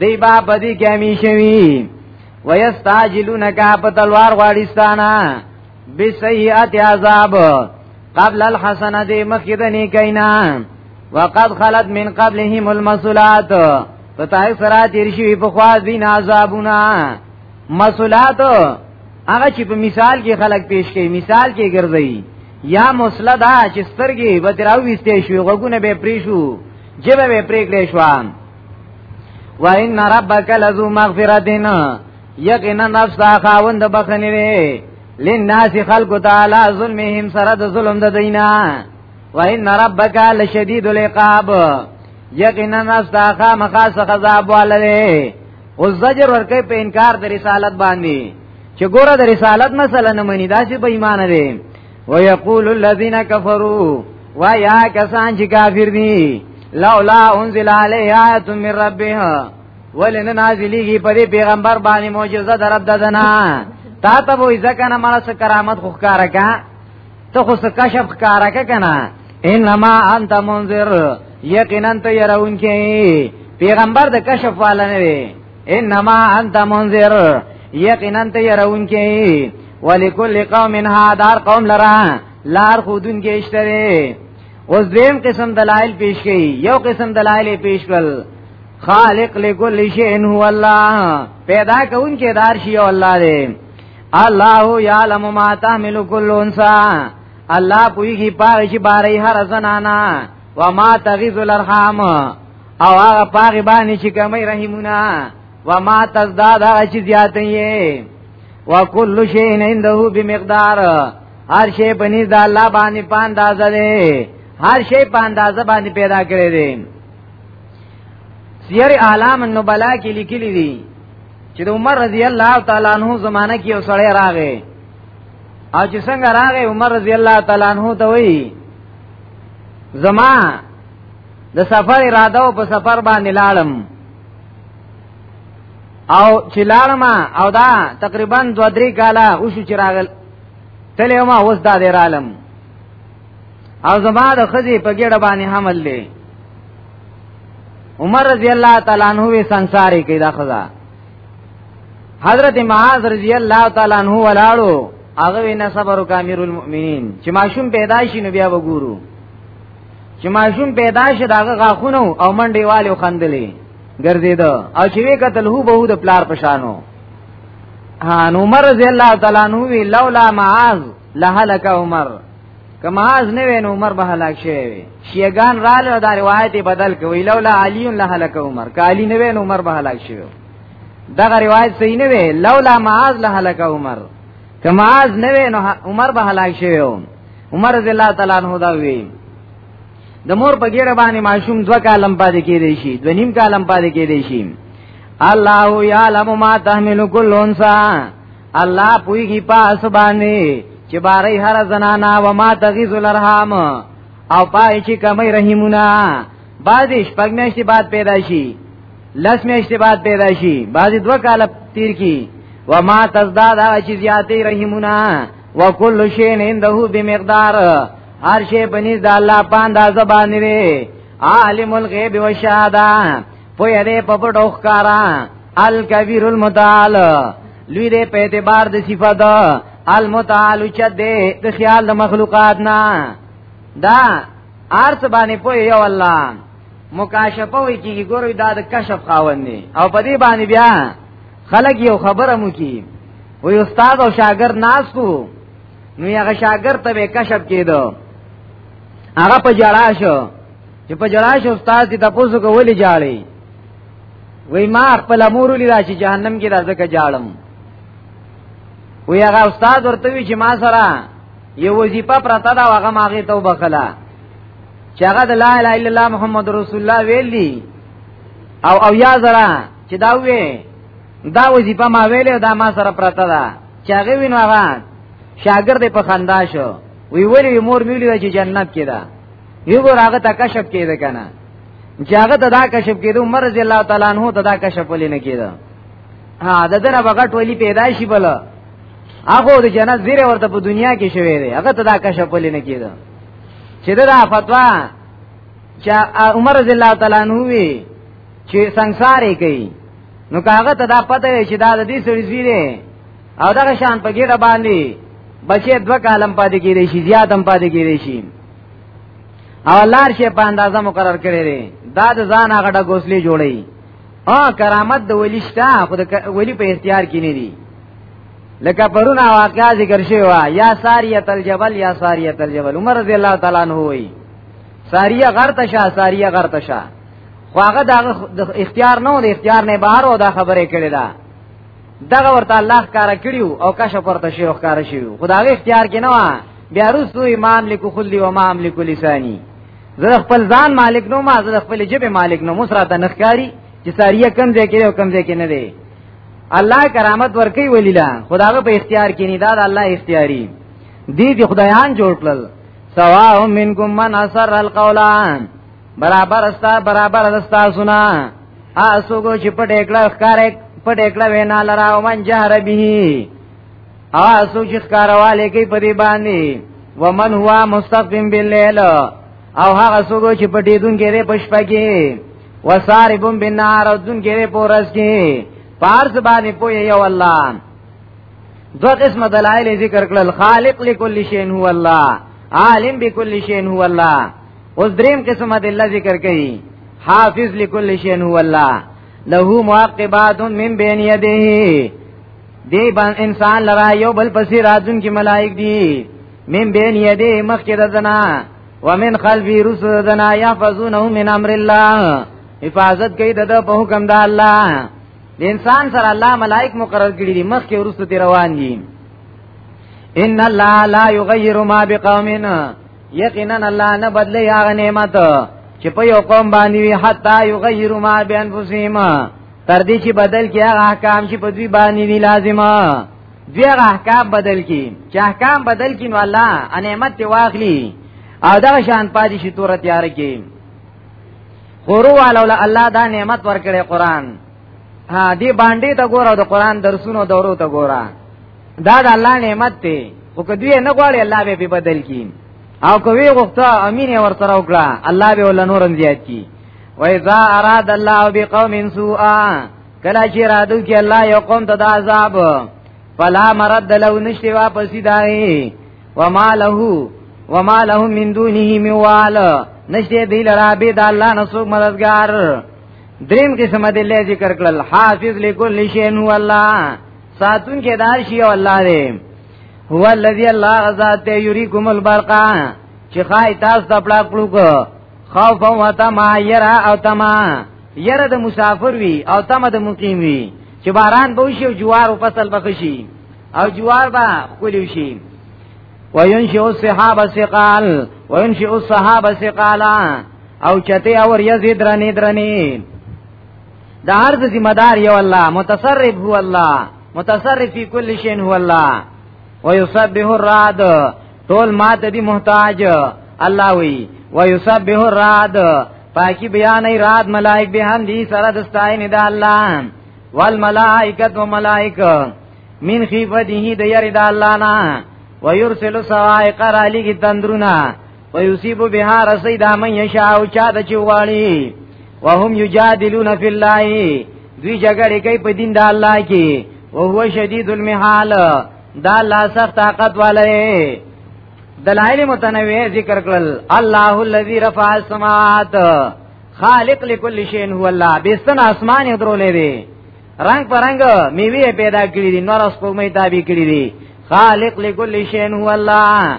دی با بدی کمی شوی ویستاجلونک په تلوار غواړستانا بسیئات عذاب قبل الحسنه دی مخیدنی کینا وقد خلت من قبلهم المسلات پتاي سره تیر شي په خوا دین عذابونه مسلات هغه چې په مثال کې خلک پیش کوي مثال کې ګرځي یا مسله دا چې سترګې به تراويستې شو غوګونه به پریشو جبه به پریکړې شو وان ربک لذو مغفرتین یقینا نفس دا خاوند بخنی وی للناس خلق تعالی ظلمهم سره د ظلم د دینا وان ربک لشدید العقاب یقینا نفس دا خامخا سزا بوالله او زجر ورکه په انکار د رسالت باندې چې ګوره د رسالت مسله نه منی دا چې بې ایمان دي ويقول الذين كفروا ويا کسان چې کافر دي لولا انزل عليه آیت من ربها ولن نازلیږي په دې پیغمبر باندې معجزه درب ددنه تا ته وې ځکه نه مړه کرامت خو ښکارا کا ته خو څه کشف ښکارا کا کنه انما انت منذر یقینا ته يرون کې پیغمبر د کشف والا نه وي انما انت منذر یقینا ته يرون کې ولکل قوم ها دار قوم لرا لار خودون کې اشتره اوس دیم قسم دلایل پیش کړي یو قسم دلایل پیش کړل خالق لكل شيء هو الله پیدا کون کې دار شي او الله دې الله يعلم ما تعمل كل انسا الله پويږي پاره شي باري هر زنانا وما تغيظ الارحام او هغه پاره باندې چې کمی رحمونه وما تزداد هغه چې زیاتې وکل شی عنده بمقدار هر شی بنی د الله باندې پاندازه دی هر شی پاندازه باندې پیدا کړی دی سیر اعلام النبلا کې لیکلی دی چې د عمر رضی الله تعالی عنہ زمانہ کې وسړی راغی او چې څنګه راغی عمر رضی الله تعالی عنہ ته وایي زما د سفر اراده او په سفر باندې لاړم او چې لارم او دا تقریبا دو درې کاله او شو چې راغل تلې ما اوس دا دې رالم او زما د خزي په ګډه باندې حمل لې عمر رضی الله تعالی عنہ وی سنساری کې دا خزا حضرت معاذ رضی الله تعالی عنہ ولاړو هغه وینا صبر کامر المؤمنین چې ماشوم پیدا شي نو بیا وګورو چې ماشوم پیدا شي داغه غاخونه او منډي والو خندلې ګرځیدو او چې وی قتل هو به د پلار پشانو ان عمر رضی الله تعالی عنہ وی لولا معاذ لهلك عمر که معاذ نه وین عمر به هلاک شي شیعگان رااله دا روایت بدل کوي لولا علی لهلك عمر که علی نه وین عمر به هلاک شي دا روایت صحیح نه وی لولا معاذ لهلك عمر که معاذ نه وین عمر به هلاک شي عمر رضی الله تعالی عنہ دا وی د مور په ګیره باندې ماشوم دو کالم پاتې کېدی شي دو نیم کالم پاتې کېدی شي الله یعلم ما تحمل کل انسا الله پویږي پاس باندې چې بارې هر زنانا و ما تغیز الارحام او پای چې کمی رحیمونه بعضې شپږ میاشتې بعد پیدا شي لس میاشتې بعد پیدا شي بعضې دوه کاله تیر کی و ما تزداد هغه چې زیاتې رحیمونه وکل شین عنده بمقدار هر شی بنیز د الله پاند زبان وی عالم الغیب و شهاده پوی دې په پټو ښکارا الکبیر المتعال لوی دې په اعتبار د صفات المتعال چې دې د خیال د مخلوقات نه دا ارث باندې پوی یو الله مکاشفه وی کیږي ګوروي دا د کشف خاوند دی او په دې باندې بیا خلک یو خبره مو کی وی استاد او شاګرد ناس کو نو هغه شاګرد ته به کشف کېدو هغه په جړا شو چې په جړا شو استاد دې تاسو کو ولې جاړي وای ما خپل امور لیدا چې جهنم کې راځه کې جاړم وی هغه استاد ورته وی چې ما سره یو وظیفه پرته دا هغه ماغه توبه کړه چې هغه د لا اله الا الله محمد رسول الله ویلی او او یا زرا چې دا وی دا وظیفه ما ویلې دا ما سره پرته ده چې هغه وینو هغه شاګرد په خندا شو وی وری مور میلی چې جنت کې ده یو ګور هغه ته کشف کېده کنه چې هغه ته دا کشف کېده عمر رضی الله تعالی عنہ ته دا کشف ولې نه کېده ها د دنه بغټ ولی پیدا شي بل هغه د جنت زیره ورته په دنیا کې شوی دی هغه ته دا کشف ولې نه کېده چې دا فتوا چې عمر رضی الله تعالی عنہ وی چې ਸੰسارې کوي نو کاغه ته دا پته وي چې دا د دې سړي زیره او دغه شان په ګډه باندې بچې دوه کالم پاتې کېږي شي زیات هم پاتې کېږي شي او لار شي په اندازه مقرر کړی دی دا د ځان هغه د غوسلې جوړي او کرامت د ولی شته خو د ولی په اختیار کې نه دی لکه پرونه واقعا ذکر شوی وا یا ساریه تل جبل یا ساریه تل جبل عمر رضی الله تعالی عنہ وی ساریه غرتشا ساریه غرتشا خو هغه د اختیار نه د اختیار نه بهر او دا خبره کړې ده دغه ورته الله کار کړیو او کښه پرته شی او کار شی خدای اختیار کې نه و بیا رسو امام لیکو خلی و امام لیکو لسانی زه خپل ځان مالک نو ما زه خپل جبه مالک نو مسرا ته نخکاری چې ساریه کم ځای کې او کم ځای کې نه دی الله کرامت ورکی ولیلا خدای په اختیار کې نه دا الله اختیاري دی دی خدایان جوړ کړل سواء منکم من اثر القولان برابر استا برابر استا سنا اسو کو چې په ټیکړه ښکارې په ټیکړه وینا لرا او من جهر به اسو چې ښکارواله کې په دی باندې ومن هوا مستقیم باللیل او هغه سو کو چې په دې دن کې پښپا کې وساربم بنار او دن کې پورس کې پارس باندې پوي یو الله دو قسم دلائل ذکر کړل خالق لكل شيء هو الله عالم بكل شيء هو الله اوس دریم قسم د الله ذکر کوي حافظ لكل شيء هو الله له معقبات من بين يديه دی بان انسان لرا یو بل پسې راځون کې ملائک دي من بين يديه مخکې دنا ومن خلفه رسل دنا يحفظونه من امر الله حفاظت کوي د په حکم د الله د انسان سره الله ملائک مقرر کړی دي مخکې ورسته روان دي ان الله لا يغير ما بقومنا یقینا الله نه بدلی هغه نعمت چې په یو قوم باندې وي حتا یغیروا ما بانفسهم تر دې چې بدل کې هغه احکام چې په دوی باندې دي لازمه دوی هغه احکام بدل کې چې احکام بدل کې نو الله نعمت ته واخلي او دا شان پاتې شي تور تیار کې خورو والولا الله دا نعمت ورکړي قران ها دی باندې ته ګوره د قران درسونو دورو ته ګوره دا د الله نعمت دی او کدی نه غواړي الله به بدل کی او کوي غوښته امین ور سره وکړه الله به ول نورم زیات کی و اذا اراد الله بقوم سوءا کلا چې رادو کې الله یو قوم ته د عذاب فلا مرد له نشي واپس دی وما له وما له من دونه من وال نشي دی لرا به د الله نسو مددگار دریم قسم د الله ذکر کړل حافظ لكل شيء هو الله ساتون کې دار شي او الله دې هو الذی الله ذات یریکم البرقا چې خای تاسو د پړا پړو کو خوف او تما یرا او تما یره د مسافر وی او تما د مقیم وی چې باران به وشي او جوار او فصل به خشي او جوار به کولی شي وینشئ الصحابه ثقال وینشئ الصحابه ثقالا او چته اور یزید رنی درنی د هر څه ذمہ دار یو الله متصرف هو الله متصرف فی کل شین هو الله ويسبح الرعد ټول ماته دی محتاج الله وی ويسبح الرعد پاکی بیان ای رات ملائک به هم دی سره د ستاین د الله والملائکه و ملائکه من خیفته د یری د الله نه ويرسل سوائق را لګي تندرونه ويصيب بها رسي دا من يشاء او چا د چوغالي وهم يجادلون في الله دوی جګړه کوي په دین د الله کې او هو شدید المحال دا لا سخت طاقت والے دلائل متنوع ذکر کړل الله الذي رفع السماوات خالق لكل شيء هو الله بيستن اسمان درولې دي رنگ پر رنگ میوه پیدا کړی دي نور اس کومې تابع کړی دي خالق لكل شيء هو الله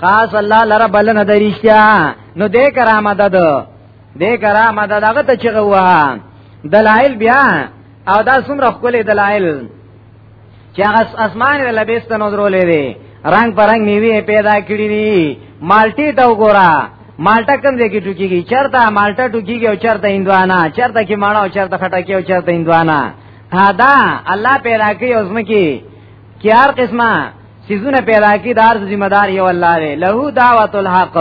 خاص الله لره بلنه دریشتیا نو دې کرامت ده دې کرامت دغه ته چغه وه دلایل بیا او دا څومره خپل دلایل چې هغه اسمان له لبیست نظر لري رنگ پر رنگ میوه پیدا کړی دي مالټي ته وګوره مالټا کم ځای کې ټوکیږي چرته مالټا ټوکیږي او چرته اندوانا چرته کې ماړه او چرته خټکی او چرته اندوانا دا الله پیدا کوي اوس مکی کې هر قسمه سيزونه پیدا کی دار ذمہ دار یو الله دی له دعوت الحق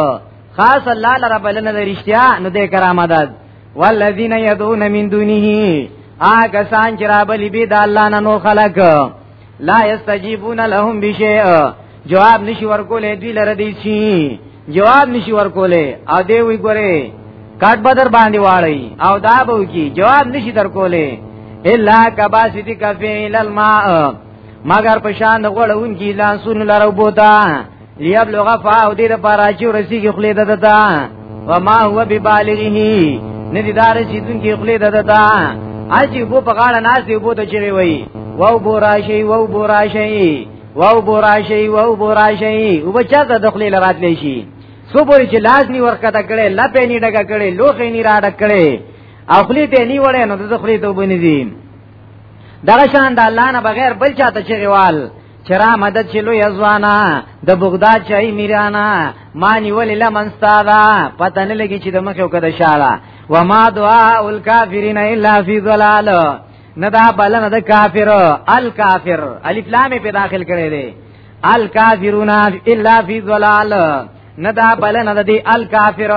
خاص الله لره بلنه د رښتیا نو د کرامت والذین یدعون من دونه آګه سان چې رابلی بي د الله نه نو خلق لا یستجیبون لهم بشیء جواب نشي ورکولې دوی لره دی شي جواب نشي ورکولې ا دې وی ګوره کټ بدر باندې واړی او دا به کی جواب نشي در کولې الا کباسیتی کفی للماء مگر پشان غړون کی لاسون لرو بوتا لیبلغ فاو دې لپاره چې ورسیږي خلې دتا وما هو ببالغه ندی دار چې دن کې خلې دتا اجي بو په غاړه ناس دی بو ته چری وای واو بو راشي واو بو راشي واو بو راشي واو بو راشي وبچا ته دخلې لرات لشي سو پوری چې لاس نی ورکته کړي لپې نی ډګه کړي لوخې نی را ډګه کړي او خلی ته نی وړې نو د خلی ته وبني دي دغه شان د الله نه بغیر بل چاته چې غوال چرا مدد چلو یزوانا د بغدا چای میرانا مانی ولی لمن ستادا پته نه لګی چې د مخه وکړه شاله و ما دعا الکافرین الا فی ضلال ندا بلنه د کافر الکافر الف لام په داخل کړي دي الکافرون الا فی ضلال ندا بلن د دې الکافر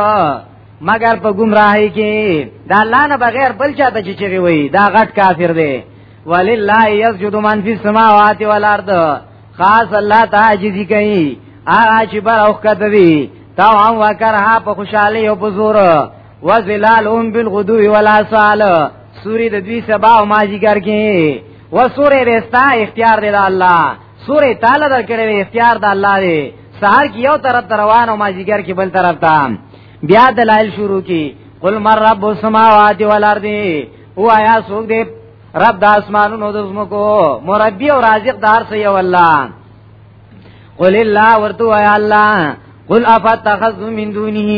مگر په گمراهی کې دا الله نه بغیر بل چاته چې چوي وي دا غټ کافر دی ولله یسجد من فی السماوات والارض خاص الله تعجزی کوي هغه چې بر او کته وي تا هم وکرها په خوشحالي او په زور وزلالهم بالغدو والاسال سوری د دوی سبا او ماجیګر کې و سورې رستا اختیار دی الله سورې تعالی درکړې وي اختیار د الله دی سهار کې یو طرف ته روان او ماجیګر کې بل طرف ته بیا دلایل شروع کی قل مر رب السماوات والارض او آیا سوګ دې رب د اسمانونو د زمکو مربي او رازق دار سي یو الله قل الله ورتو آیا الله قل افتخذوا من دونه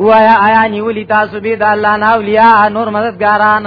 او آیا آیا نیولی تاسو به د الله نه اولیاء نور مددګاران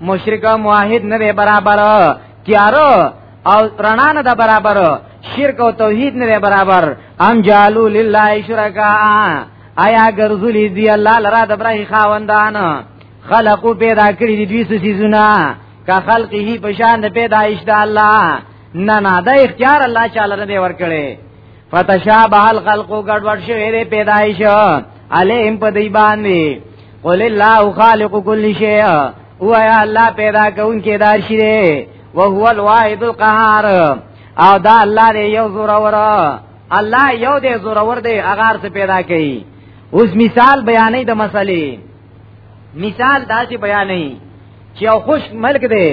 مشرک موحد نه دی برابر تیارو او رڼا نه ده برابر شرک او توحید نه دی برابر ام جالو لله شرکا آیا ګرځولې دی الله لرا د برای خاوندان خلقو پیدا کړی دی دوی سيزونه کا خلقه پشان د پیدایش د الله نه نه د اختیار الله تعالی نه دی ورکړي فتشابه الخلق ګډوډ شوی دی پیدایش علیم په دی باندې قل الله خالق كل شيء هو يا الله پیدا کون کې دار شي دی او هو الواحد القهار او دا الله دې یو زور ور الله یو دې زور ور دې اغار څخه پیدا کړي اوس مثال بیانې د مسلې مثال داسې بیانې چې او خوش ملک دې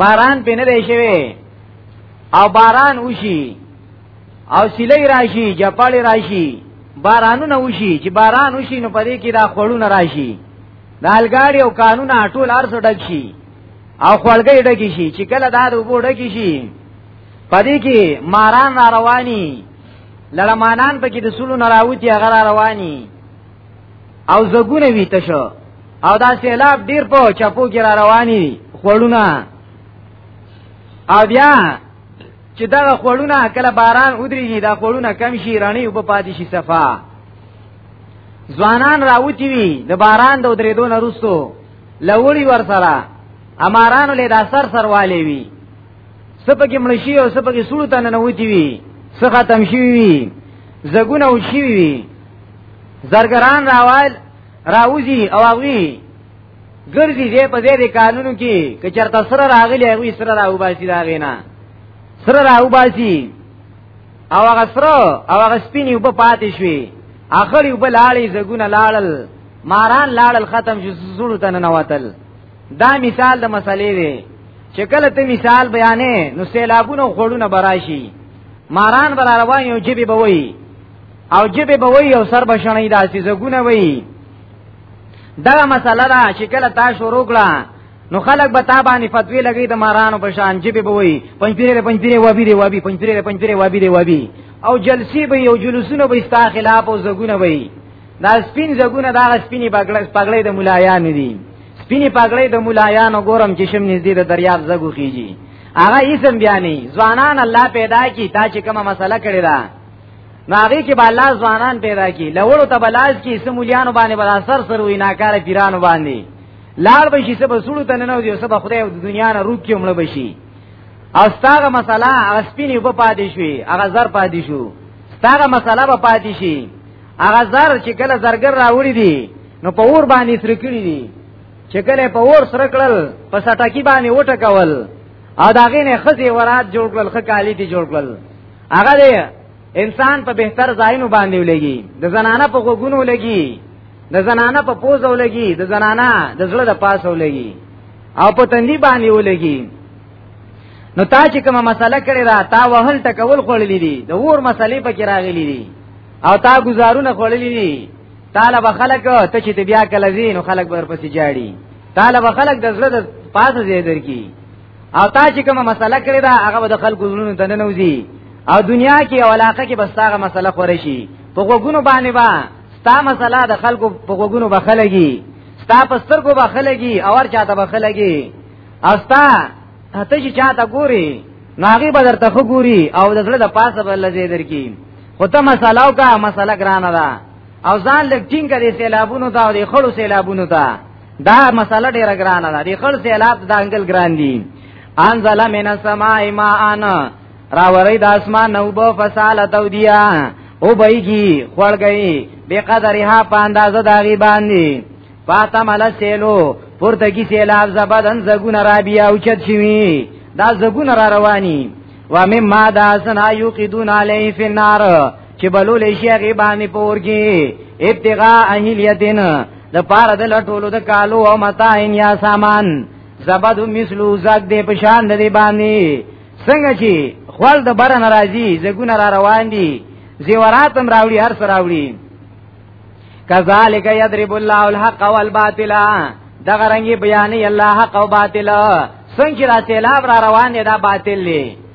باران پینې دی شوی او باران وشي او سیلې راشي جپاړې راشي بارانونه وشي چې باران وشي نو پدې کې دا خړونه راشي د الګاډي او قانون ټول ارس ډک شي او خړګې ډک شي چې کله دا د وبو ډک شي پدې کې ماران را رواني لړمانان پکې د سولو نراوتی هغه را رواني او زګونه وی تشو او دا سیلاب ډیر په چپو کې را رواني خړونه او بیا چې دا خوړونه کله باران ودرېږي دا خوړونه کم شي رڼي او په پاتې شي صفا ځوانان راوتی وي د باران د ودرېدو نه وروسته لوړی ور سره امارانو له دا سر سر والي وي سپکه ملشي او سپکه سړو تنه نه وتی وي څخه تم شي وي زګونه او شي وي زرګران راوال راوځي او هغه ګرځي دې په دې قانونو کې که چرته سره راغلی هغه سره راو باسي دا غینا سره راو باسي او هغه سره او هغه سپینی وب پاتې شوی اخر یو بلالې زګونه لاړل ماران لاړل ختم شو زړه تن نه وتل دا مثال د مسلې دی چې کله ته مثال بیانې نو سیلابونه خړونه براشي ماران بر روان یو جبي بوي او جبي بوي او سر بشنې داسې زګونه وي دا مسله دا چې کله تا شروع کړه نو خلک به تا باندې فتوی لګی د مارانو په شان چې به وي پنځپیره پنځپیره وابي دی وابي پنځپیره پنځپیره وابي دی وابي او جلسی به یو جلوسونه به ستا خلاف او زګونه به دا سپین زګونه دا سپینی پګړې پګړې د مولایان دي سپینی پګړې د مولایان ګورم چې شم نږدې د دریاب زګو کیږي هغه اسم بیانې ځوانان الله پیدا کی تا چې کومه مسله کړی دا ناغي کې بالا ځوانان پیدا کی لوړو ته بلاز کی سمولیانو باندې بلا سر سر وی ناکاره پیرانو باندې لار به شي سبا سړو ته نه دی سبا خدای د دنیا نه روک کې مړ بشي او ستاره مسله هغه سپینې په پاتې شوې هغه زر پاتې شو ستاره مسله په پاتې شي هغه زر چې کله زرګر راوړي دي نو په اور باندې سره کړی دي چې کله په اور سره کړل په سټکی باندې وټکول او داغې نه خزي ورات جوړ کړل خکالی دي جوړ کړل هغه دی انسان په بهتر ځایونو باندې ولګي د زنانه په غوګونو ولګي د زنانه په پوز ولګي د زنانه د زړه د پاس ولګي او په تندي باندې ولګي نو تا چې کومه مسله کړې ده تا وهل ټکول خوړلې دي د ور مسلې پکې راغلي دي او تا گزارونه خوړلې دي طالب خلک ته چې بیا کله زین خلک ورپسې جاړي طالب خلک د زړه د پاسه زیدر کی او تا چې کومه مسله کړې ده هغه به د خلکو زړونو ته نه نوځي او دنیا کې او علاقه کې بس هغه مسله خورې شي په غوګونو باندې با ستا مسله د خلکو په غوګونو بخلګي ستا په سترګو بخلګي او ور چاته بخلګي او ستا ته چې چاته ګوري ناغي به درته خو ګوري او د زړه د پاسه به لځې درکې خو ته مسله او کا مسله ګرانه ده او ځان لګ ټینګ کړي سیلابونو ته او د خړو سیلابونو ته دا مسله ډیره ګرانه ده دی خل سیلاب د انګل ګران دي انزل من السماء ماء راوری د اسمان نو بو فساله تو دیا او بېږي خړګي به قدرها په اندازه داغي باندې پاته مل سیلو پورته کی سیلاب زبدن زګون را بیا او چت شوی دا زګون را رواني و مما داسنا یوقدون علی فی النار چې بلول شي هغه باندې پور کې ابتغاء اهلیتن د پاره د لټولو د کالو او متاین یا سامان زبد مثلو زګ دې پشان دې باندې څنګه چې خپل د بر ناراضي زګونه را روان دي زیوراتم راوړي هر سره راوړي کذالک یضرب الله الحق والباطل دغه رنګي بیانې الله حق او باطل څنګه چې را تلاب را روان دي دا باطل دي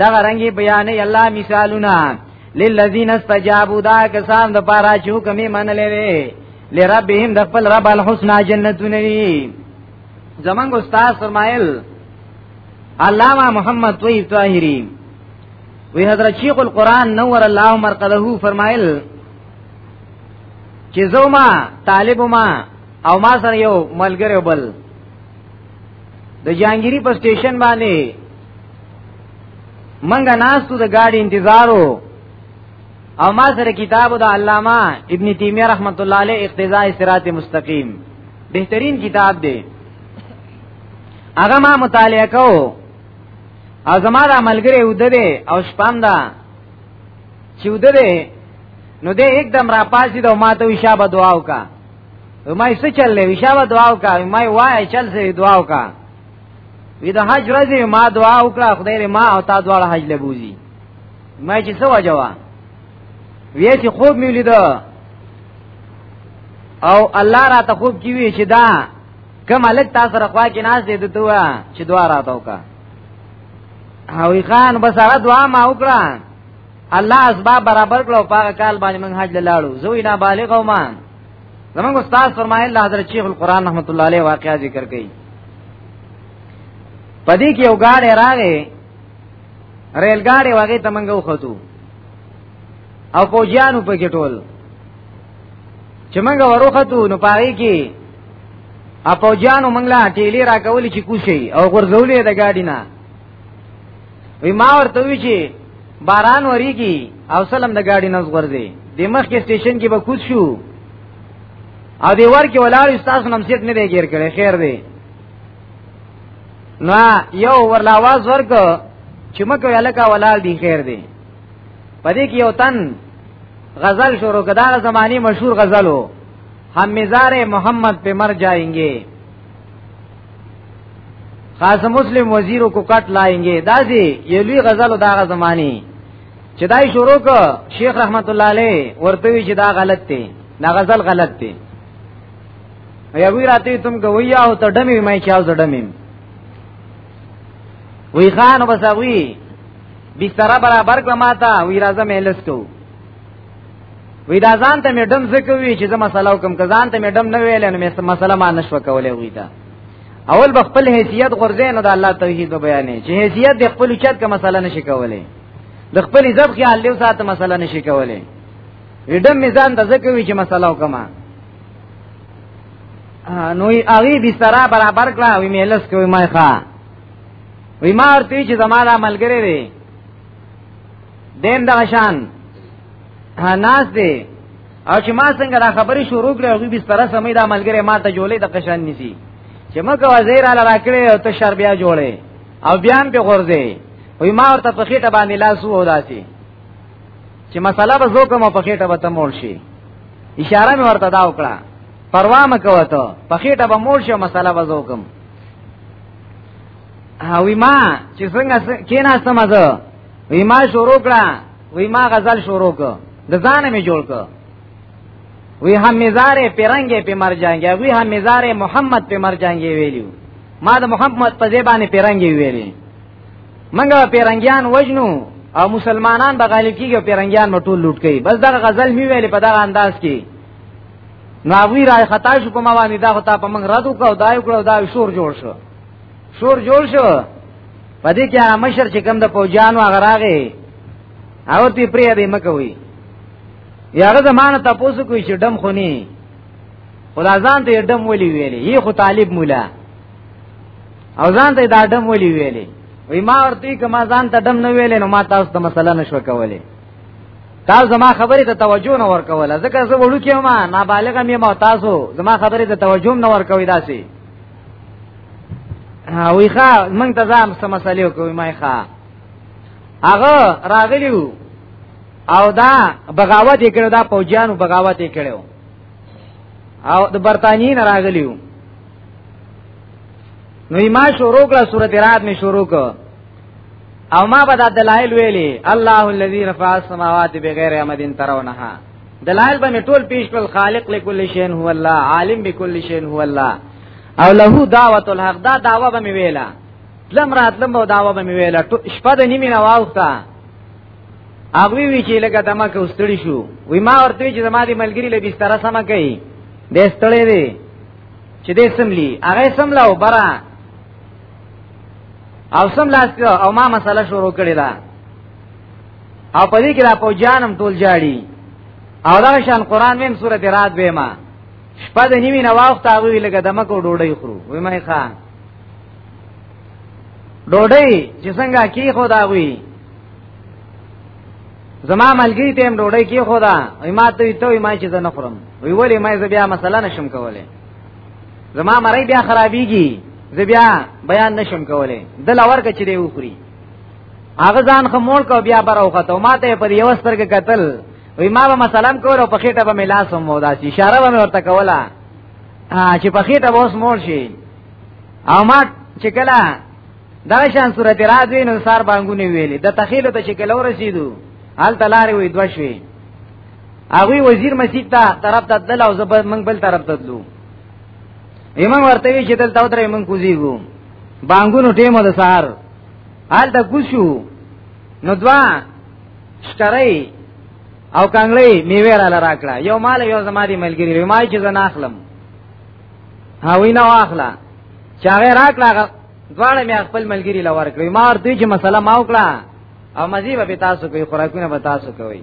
دا رنګي بیان الله مثالونه للذین استجابوا دا کسان د پاره چې حکم یې منلې وي لربهم د خپل رب الحسنا جنتونه وي زمنګ استاد فرمایل علامہ محمد طیب طاهری وی حضرت شیخ القرآن نور الله مرقده فرمایل چې زوما طالب ما او ما سره یو ملګری بل د جانګيري په سټیشن باندې منګه ناستو د ګاډي انتظارو او ما سره کتاب د علامه ابن تیمیه رحمت الله علیه اقتضاء صراط مستقیم بهترین کتاب دی هغه ما مطالعه کو او زما د عملګری ودره او شپم دا چې ودره نو دې एकदम را پاسې دا ما ته وشابه دعا وکا ما یې څه چللې وشابه دعا وکا ما یې وای چل سه دعا وکا وی د حج ورځ ما دعا وکړه خدای ما او تا دواړه حج لبوزي ما چې څه وجوا وی چې خوب مې لید او الله را ته خوب کی وی چې دا کوم الک تاسو رخوا کې ناز دې دتوا چې دعا را ته وکا او خان بس هغه دعا ما وکړه الله اسباب برابر کړو پاک کال باندې من حج لاړو زوی نه بالغ او مان زمونږ استاد فرمایل حضرت شیخ القران رحمت الله علیه واقعا ذکر کړي پدې کې یو غاړې راغې ریل غاړې واغې تمنګو خطو او پوجانو په کې ټول چې موږ وروختو نو پاره کې اپوجانو موږ لا ټیلی راکولې چې کوشي او غرزولې د گاډی نه وی ما ورته وی چې باران وریږي او سلام د ګاډي نس غورځي د مخ کې سټیشن کې به کوڅ شو او دی ور کې ولاړ استاد نم سیټ نه دی ګیر کړي خیر دی نو یو ورلا आवाज ورک چې مکه الکا ولاړ دی خیر دی پدې کې یو تن غزل شروع کړه زمانی مشهور غزلو هم مزار محمد په مر جائیں گے خاص مسلم وزیرو کو کټ لائنګې دازي یو لوی غزل دا زمانی چې دای شروع ک شیخ رحمت الله علیه ورته وی چې دا غلط دی دا غزل غلط دی یا وی راته تم گویا او ته ډمی مې چاو زډمیم وی خان وسوی بستر برابر کما تا وی راځه مې لستو وی دا ځان ته مې دم زکه وی چې زما مسله کوم که ځان ته مې دم نه ویل نو مې مسله ما نشو کولای وی دا اول به خپل حیثیت غورځې نه د الله توحید بیانې چې حیثیت د خپل چت کا مسله نشي کولای د خپل عزت خیال له ساته مسله نشي کولای وډم مې ځان ته زکه وی چې مسله وکما نو ای اغي بستر برابر کړه وی مې لس کوي ما ښا وی ما ورته چې زما د عملګری دی دیم دا شان ناس دی او چې ما څنګه دا خبرې شروع کړې او به سره سمې دا ملګری ما ته جوړې د قشان نسی چې مکه وزیر علی راکړې او ته شر بیا جوړې او بیان په غورځې وای ما ورته په خېټه باندې لاس وو داسي چې مسله به زو کوم په خېټه به تمول شي اشاره مې ورته دا وکړه پروا مکو ته په خېټه به مول شي مسله به زو کوم هاوی ما چې څنګه کیناستم زه وی ما شروع کړه وی ما غزل شروع کړه د ځان می جوړ کړه وی هم مزار پیرنګې په مر جانګې وی هم مزار محمد په مر جانګې ویلو ما د محمد په ځای باندې پیرنګې ویلې منګه پیرنګیان وجنو او مسلمانان به غالب کیږي پیرنګیان مټول لوټ کوي بس دا غزل می ویلې په دا انداز کې نو هغه راي خطا شو په ما باندې دا خطا په من رد وکاو دا یو کړو دا شور جوړ شو سور جوړ شو پدې کې هغه مشر چې کوم د پوجانو هغه راغی او تی پرې دې مکوي یاره زمانه تاسو کوی چې دم خونی خدا ځان ته دم ولي ویلي یی خو طالب مولا او ځان ته دا دم ولي ویلي وی ما ورته کما ځان ته دم نه ویلې نو ما تاسو ته مسله نشو کولای تاسو زما خبرې ته توجه نه ورکوله ځکه زه وړو کې ما نابالغ مې ما تاسو زما خبرې ته توجه نه ورکوي داسي وی ښا مونږ ته ځم سم مسلې کوي ما ښا هغه راغلیو او دا بغاوت یې کړو دا پوجانو بغاوت یې کړو او د برتانی نه راغلیو نو ما شروع کړه سورته رات می شروع کړه او ما به دا دلایل ویلي الله الذي رفع السماوات بغیر عمد ترونها دلائل به ټول پیش کړل خالق لكل شيء هو الله عالم بكل شيء هو الله او له دعوت الحق دا دعوه به ویلا لم رات لم دعوه به ویلا شپه د نیمه نه واوخته هغه وی چې لکه دما کې استړی شو وی ما ورته چې زما دي ملګری له بستر سم کوي د استړې دی چې دې سملی هغه سملا و برا او سملا او ما مسله شروع کړی دا او په دې کې را پوجانم ټول جاړي او دا شان قران مم سورته رات به ما شپه د نیمه نواخت هغه لګه دمکو ډوډۍ خورو وای مې ښا ډوډۍ چې څنګه کی خو دا وی زما ملګری ته هم ډوډۍ کی خو دا وای ما ته ته ما چې زه نه خورم وی ولې ما زه بیا مسله نشم کولای زما مړی بیا خرابېږي زه بیا بیان نشم کولای دل اورګه چې دی وخوري هغه ځان خمول کو بیا برو خته ما ته پر یو سترګه قتل وی ما به مثلا کول او په خېټه به ملاس هم ودا شي اشاره به ورته کوله چې په خېټه به اوس مور شي او ما چې کله دا شان صورت راځي نو سار بانګونه ویلې د تخیل ته شکل ورسېدو حال تلارې وې دوه شوي هغه وزیر مسجد ته طرف ته دل او زبر من بل طرف ته دلو ایمن ورته وی چې دلته درې من کوزیګو بانګونو ټیمه د سهار حال ته کوشو نو دوا شکرای او کانګلې میوه را لراکړه یو مال یو زماري ملګری وی ما چې زنا اخلم هاوی نه واخلا چاغه راکړه دواړه مې خپل ملګری لور کړی ما ورته چې مسله ما وکړه او مزي به تاسو کوي خوراکونه به تاسو کوي